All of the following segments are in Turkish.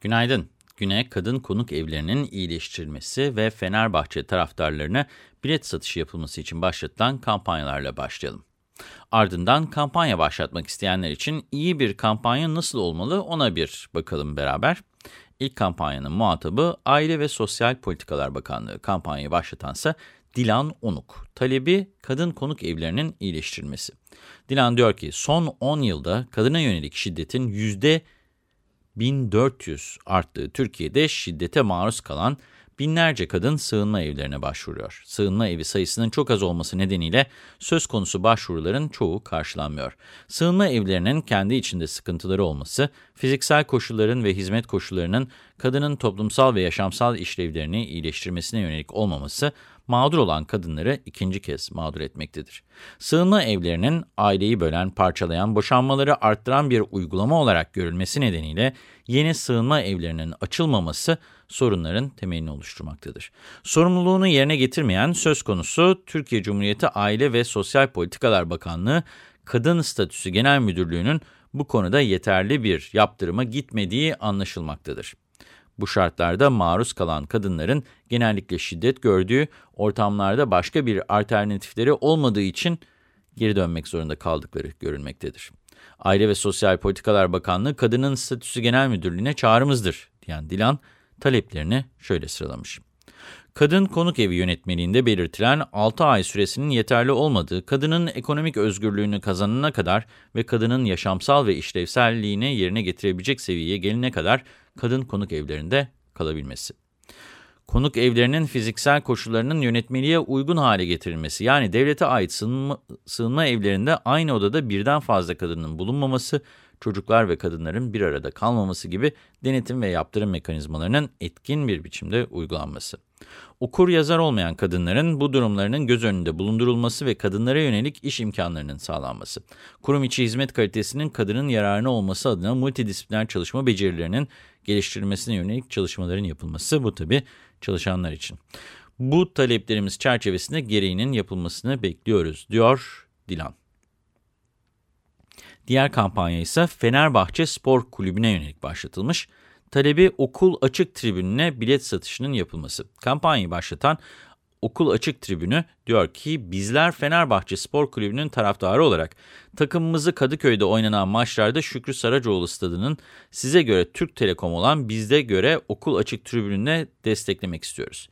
Günaydın. Güne kadın konuk evlerinin iyileştirilmesi ve Fenerbahçe taraftarlarına bilet satışı yapılması için başlatılan kampanyalarla başlayalım. Ardından kampanya başlatmak isteyenler için iyi bir kampanya nasıl olmalı ona bir bakalım beraber. İlk kampanyanın muhatabı Aile ve Sosyal Politikalar Bakanlığı. Kampanyayı başlatansa Dilan Onuk. Talebi kadın konuk evlerinin iyileştirilmesi. Dilan diyor ki son 10 yılda kadına yönelik şiddetin yüzde 1400 arttığı Türkiye'de şiddete maruz kalan binlerce kadın sığınma evlerine başvuruyor. Sığınma evi sayısının çok az olması nedeniyle söz konusu başvuruların çoğu karşılanmıyor. Sığınma evlerinin kendi içinde sıkıntıları olması, fiziksel koşulların ve hizmet koşullarının kadının toplumsal ve yaşamsal işlevlerini iyileştirmesine yönelik olmaması, mağdur olan kadınları ikinci kez mağdur etmektedir. Sığınma evlerinin aileyi bölen, parçalayan, boşanmaları arttıran bir uygulama olarak görülmesi nedeniyle yeni sığınma evlerinin açılmaması sorunların temelini oluşturmaktadır. Sorumluluğunu yerine getirmeyen söz konusu Türkiye Cumhuriyeti Aile ve Sosyal Politikalar Bakanlığı Kadın Statüsü Genel Müdürlüğü'nün bu konuda yeterli bir yaptırıma gitmediği anlaşılmaktadır. Bu şartlarda maruz kalan kadınların genellikle şiddet gördüğü ortamlarda başka bir alternatifleri olmadığı için geri dönmek zorunda kaldıkları görülmektedir. Aile ve Sosyal Politikalar Bakanlığı Kadının Statüsü Genel Müdürlüğü'ne çağrımızdır diyen Dilan taleplerini şöyle sıralamış. Kadın konuk evi yönetmeliğinde belirtilen 6 ay süresinin yeterli olmadığı, kadının ekonomik özgürlüğünü kazanana kadar ve kadının yaşamsal ve işlevselliğini yerine getirebilecek seviyeye gelene kadar kadın konuk evlerinde kalabilmesi. Konuk evlerinin fiziksel koşullarının yönetmeliğe uygun hale getirilmesi, yani devlete ait sığınma, sığınma evlerinde aynı odada birden fazla kadının bulunmaması, çocuklar ve kadınların bir arada kalmaması gibi denetim ve yaptırım mekanizmalarının etkin bir biçimde uygulanması. Okur yazar olmayan kadınların bu durumlarının göz önünde bulundurulması ve kadınlara yönelik iş imkanlarının sağlanması. Kurum içi hizmet kalitesinin kadının yararına olması adına multidisipliner çalışma becerilerinin geliştirilmesine yönelik çalışmaların yapılması bu tabi çalışanlar için. Bu taleplerimiz çerçevesinde gereğinin yapılmasını bekliyoruz diyor Dilan. Diğer kampanya ise Fenerbahçe Spor Kulübü'ne yönelik başlatılmış. Talebi okul açık tribününe bilet satışının yapılması. Kampanyayı başlatan Okul Açık Tribünü diyor ki bizler Fenerbahçe Spor Kulübü'nün taraftarı olarak takımımızı Kadıköy'de oynanan maçlarda Şükrü Saracoğlu stadının size göre Türk Telekom olan bizde göre Okul Açık Tribünü'ne desteklemek istiyoruz.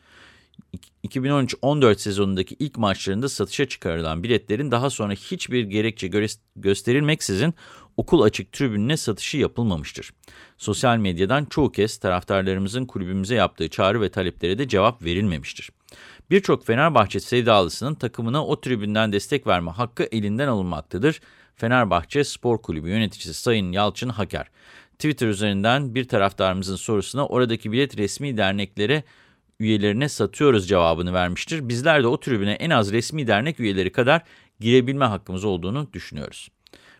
2013-14 sezonundaki ilk maçlarında satışa çıkarılan biletlerin daha sonra hiçbir gerekçe gö gösterilmeksizin okul açık tribününe satışı yapılmamıştır. Sosyal medyadan çoğu kez taraftarlarımızın kulübümüze yaptığı çağrı ve taleplere de cevap verilmemiştir. Birçok Fenerbahçe sevdalısının takımına o tribünden destek verme hakkı elinden alınmaktadır. Fenerbahçe Spor Kulübü yöneticisi Sayın Yalçın Haker, Twitter üzerinden bir taraftarımızın sorusuna oradaki bilet resmi derneklere üyelerine satıyoruz cevabını vermiştir. Bizler de o tribüne en az resmi dernek üyeleri kadar girebilme hakkımız olduğunu düşünüyoruz.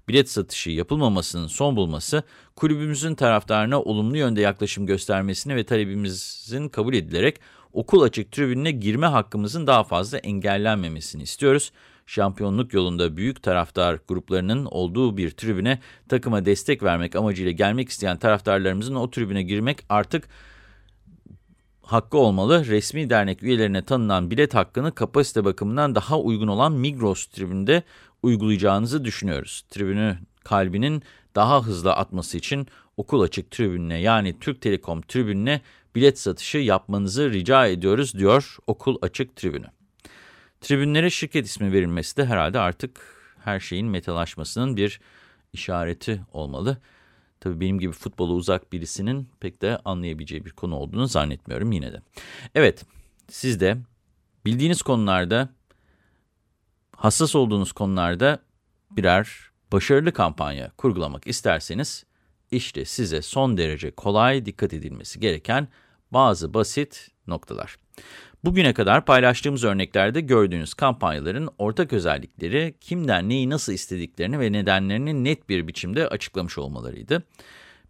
Bilet satışı yapılmamasının son bulması, kulübümüzün taraftarına olumlu yönde yaklaşım göstermesini ve talebimizin kabul edilerek okul açık tribününe girme hakkımızın daha fazla engellenmemesini istiyoruz. Şampiyonluk yolunda büyük taraftar gruplarının olduğu bir tribüne takıma destek vermek amacıyla gelmek isteyen taraftarlarımızın o tribüne girmek artık hakkı olmalı. Resmi dernek üyelerine tanınan bilet hakkını kapasite bakımından daha uygun olan Migros tribünde uygulayacağınızı düşünüyoruz. Tribünü kalbinin daha hızlı atması için okul açık tribününe yani Türk Telekom tribününe bilet satışı yapmanızı rica ediyoruz diyor okul açık tribünü. Tribünlere şirket ismi verilmesi de herhalde artık her şeyin metalaşmasının bir işareti olmalı. Tabii benim gibi futbola uzak birisinin pek de anlayabileceği bir konu olduğunu zannetmiyorum yine de. Evet, siz de bildiğiniz konularda hassas olduğunuz konularda birer başarılı kampanya kurgulamak isterseniz, işte size son derece kolay dikkat edilmesi gereken bazı basit noktalar. Bugüne kadar paylaştığımız örneklerde gördüğünüz kampanyaların ortak özellikleri kimden neyi nasıl istediklerini ve nedenlerini net bir biçimde açıklamış olmalarıydı.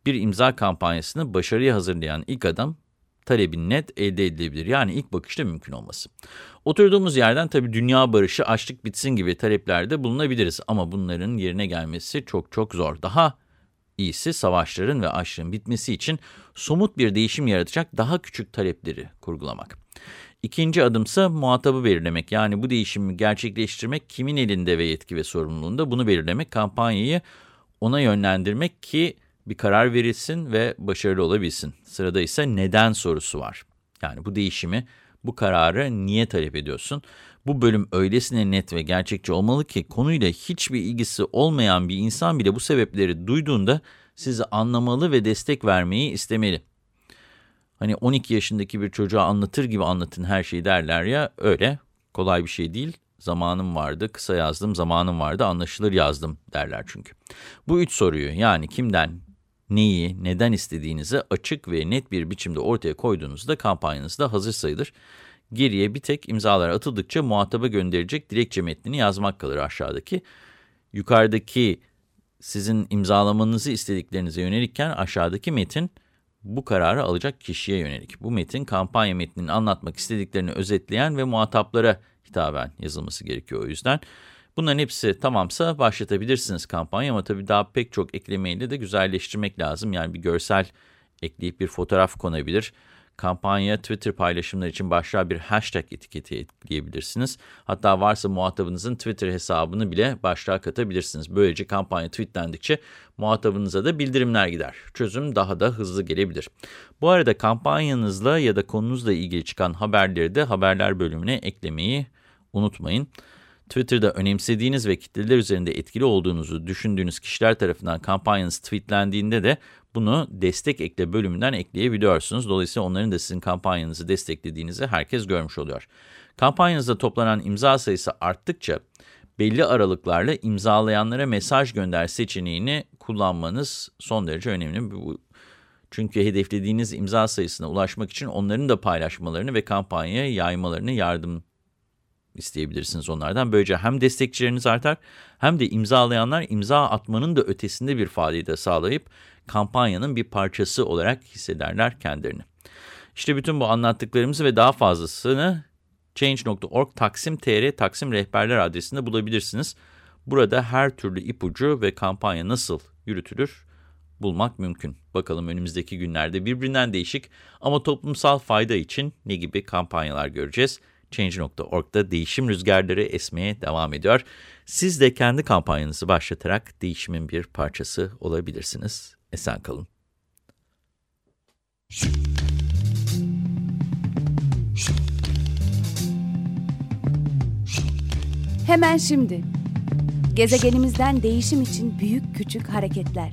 Bir imza kampanyasını başarıya hazırlayan ilk adam talebin net elde edilebilir. Yani ilk bakışta mümkün olması. Oturduğumuz yerden tabii dünya barışı, açlık bitsin gibi taleplerde bulunabiliriz. Ama bunların yerine gelmesi çok çok zor. Daha iyisi savaşların ve açlığın bitmesi için somut bir değişim yaratacak daha küçük talepleri kurgulamak. İkinci adımsa muhatabı belirlemek. Yani bu değişimi gerçekleştirmek kimin elinde ve yetki ve sorumluluğunda bunu belirlemek, kampanyayı ona yönlendirmek ki bir karar verilsin ve başarılı olabilsin. Sırada ise neden sorusu var. Yani bu değişimi, bu kararı niye talep ediyorsun? Bu bölüm öylesine net ve gerçekçi olmalı ki konuyla hiçbir ilgisi olmayan bir insan bile bu sebepleri duyduğunda sizi anlamalı ve destek vermeyi istemeli. Hani 12 yaşındaki bir çocuğa anlatır gibi anlatın her şeyi derler ya öyle kolay bir şey değil. Zamanım vardı, kısa yazdım, zamanım vardı, anlaşılır yazdım derler çünkü. Bu üç soruyu yani kimden, neyi, neden istediğinizi açık ve net bir biçimde ortaya koyduğunuzda kampanyanız da hazır sayılır. Geriye bir tek imzalar atıldıkça muhataba gönderecek dilekçe metnini yazmak kalır aşağıdaki. Yukarıdaki sizin imzalamanızı istediklerinize yönelikken aşağıdaki metin bu kararı alacak kişiye yönelik. Bu metin kampanya metnini anlatmak istediklerini özetleyen ve muhataplara hitaben yazılması gerekiyor o yüzden. Bunların hepsi tamamsa başlatabilirsiniz kampanya ama tabii daha pek çok eklemeyle de güzelleştirmek lazım. Yani bir görsel ekleyip bir fotoğraf konabilir. Kampanya Twitter paylaşımları için başlığa bir hashtag etiketi ekleyebilirsiniz. Hatta varsa muhatabınızın Twitter hesabını bile başlığa katabilirsiniz. Böylece kampanya tweetlendikçe muhatabınıza da bildirimler gider. Çözüm daha da hızlı gelebilir. Bu arada kampanyanızla ya da konunuzla ilgili çıkan haberleri de haberler bölümüne eklemeyi unutmayın. Twitter'da önemsediğiniz ve kitleler üzerinde etkili olduğunuzu düşündüğünüz kişiler tarafından kampanyanız tweetlendiğinde de bunu destek ekle bölümünden ekleyebiliyorsunuz. Dolayısıyla onların da sizin kampanyanızı desteklediğinizi herkes görmüş oluyor. Kampanyanızda toplanan imza sayısı arttıkça belli aralıklarla imzalayanlara mesaj gönder seçeneğini kullanmanız son derece önemli. Çünkü hedeflediğiniz imza sayısına ulaşmak için onların da paylaşmalarını ve kampanyaya yaymalarını yardım isteyebilirsiniz onlardan. Böylece hem destekçileriniz artar hem de imzalayanlar imza atmanın da ötesinde bir faaliyete sağlayıp kampanyanın bir parçası olarak hissederler kendilerini. İşte bütün bu anlattıklarımızı ve daha fazlasını Change.org Taksim TR Taksim Rehberler adresinde bulabilirsiniz. Burada her türlü ipucu ve kampanya nasıl yürütülür bulmak mümkün. Bakalım önümüzdeki günlerde birbirinden değişik ama toplumsal fayda için ne gibi kampanyalar göreceğiz? Change.org'da değişim rüzgarları esmeye devam ediyor. Siz de kendi kampanyanızı başlatarak değişimin bir parçası olabilirsiniz. Esen kalın. Hemen şimdi. Gezegenimizden değişim için büyük küçük hareketler.